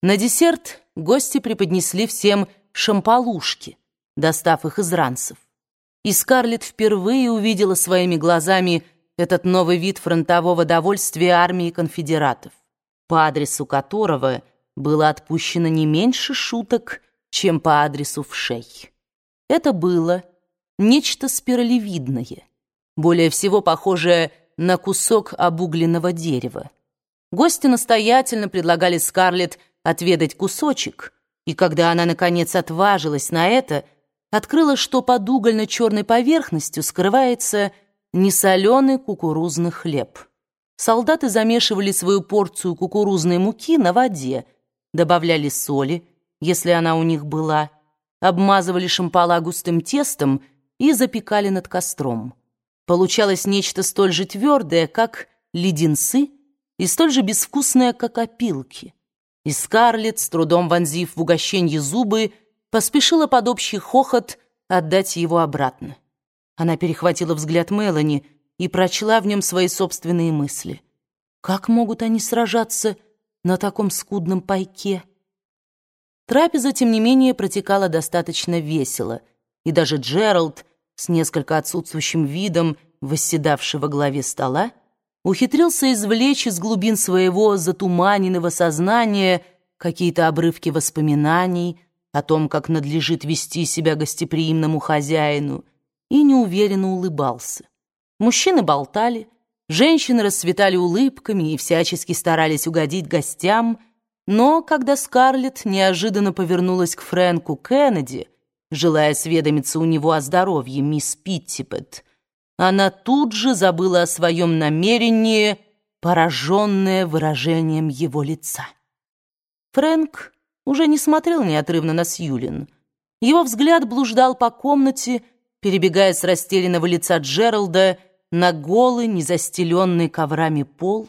На десерт гости преподнесли всем шампалушки, достав их из ранцев. И Скарлетт впервые увидела своими глазами этот новый вид фронтового довольствия армии конфедератов, по адресу которого было отпущено не меньше шуток, чем по адресу вшей. Это было нечто спиралевидное, более всего похожее на кусок обугленного дерева. Гости настоятельно предлагали Скарлетт отведать кусочек, и когда она, наконец, отважилась на это, открыла, что под угольно-черной поверхностью скрывается несоленый кукурузный хлеб. Солдаты замешивали свою порцию кукурузной муки на воде, добавляли соли, если она у них была, обмазывали шампала густым тестом и запекали над костром. Получалось нечто столь же твердое, как леденцы, и столь же безвкусное, как опилки. И Скарлетт, с трудом вонзив в угощенье зубы, поспешила под общий хохот отдать его обратно. Она перехватила взгляд Мелани и прочла в нем свои собственные мысли. Как могут они сражаться на таком скудном пайке? Трапеза, тем не менее, протекала достаточно весело, и даже Джеральд, с несколько отсутствующим видом, восседавший во главе стола, ухитрился извлечь из глубин своего затуманенного сознания какие-то обрывки воспоминаний о том, как надлежит вести себя гостеприимному хозяину, и неуверенно улыбался. Мужчины болтали, женщины расцветали улыбками и всячески старались угодить гостям, но когда Скарлетт неожиданно повернулась к Фрэнку Кеннеди, желая осведомиться у него о здоровье мисс Питтипет, она тут же забыла о своем намерении, пораженная выражением его лица. Фрэнк уже не смотрел неотрывно на Сьюлин. Его взгляд блуждал по комнате, перебегая с растерянного лица Джералда на голый, незастеленный коврами пол,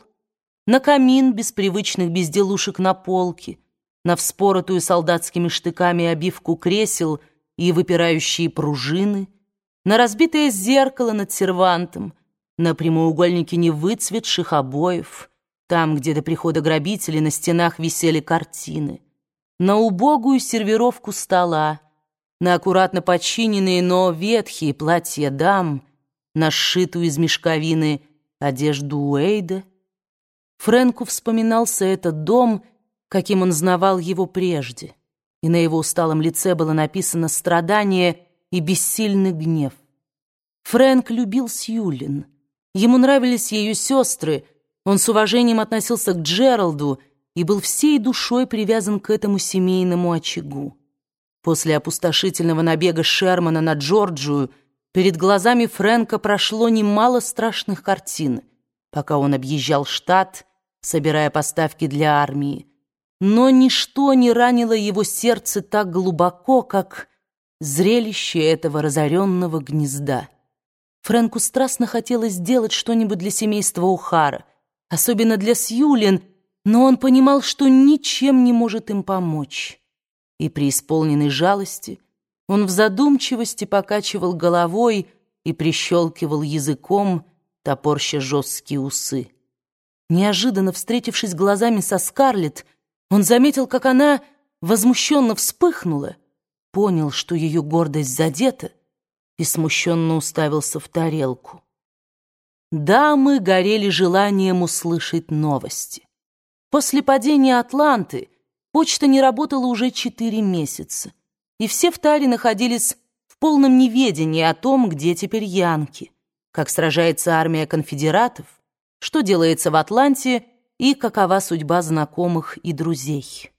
на камин без привычных безделушек на полке, на вспоротую солдатскими штыками обивку кресел и выпирающие пружины — на разбитое зеркало над сервантом, на прямоугольники невыцветших обоев, там, где до прихода грабителей на стенах висели картины, на убогую сервировку стола, на аккуратно подчиненные, но ветхие платья дам, на сшитую из мешковины одежду Уэйда. Фрэнку вспоминался этот дом, каким он знавал его прежде, и на его усталом лице было написано страдание и бессильный гнев. Фрэнк любил Сьюлин. Ему нравились ее сестры, он с уважением относился к Джералду и был всей душой привязан к этому семейному очагу. После опустошительного набега Шермана на Джорджию перед глазами Фрэнка прошло немало страшных картин, пока он объезжал штат, собирая поставки для армии. Но ничто не ранило его сердце так глубоко, как зрелище этого разоренного гнезда. Фрэнку страстно хотелось сделать что-нибудь для семейства Ухара, особенно для Сьюлин, но он понимал, что ничем не может им помочь. И при исполненной жалости он в задумчивости покачивал головой и прищелкивал языком, топорща жесткие усы. Неожиданно встретившись глазами со Скарлетт, он заметил, как она возмущенно вспыхнула, понял, что ее гордость задета, и смущенно уставился в тарелку. Дамы горели желанием услышать новости. После падения Атланты почта не работала уже четыре месяца, и все в Таре находились в полном неведении о том, где теперь Янки, как сражается армия конфедератов, что делается в Атланте и какова судьба знакомых и друзей.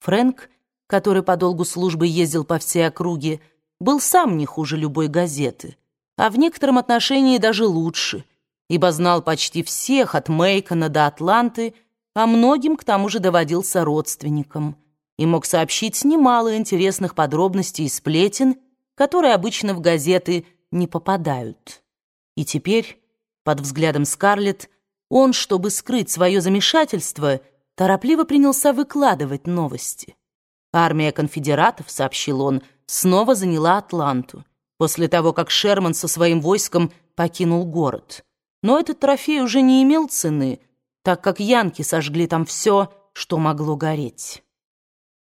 Фрэнк который по долгу службы ездил по всей округе, был сам не хуже любой газеты, а в некотором отношении даже лучше, ибо знал почти всех от Мейкона до Атланты, а многим к тому же доводился родственником и мог сообщить немало интересных подробностей и сплетен, которые обычно в газеты не попадают. И теперь, под взглядом Скарлетт, он, чтобы скрыть свое замешательство, торопливо принялся выкладывать новости. Армия конфедератов, сообщил он, снова заняла Атланту, после того, как Шерман со своим войском покинул город. Но этот трофей уже не имел цены, так как янки сожгли там все, что могло гореть.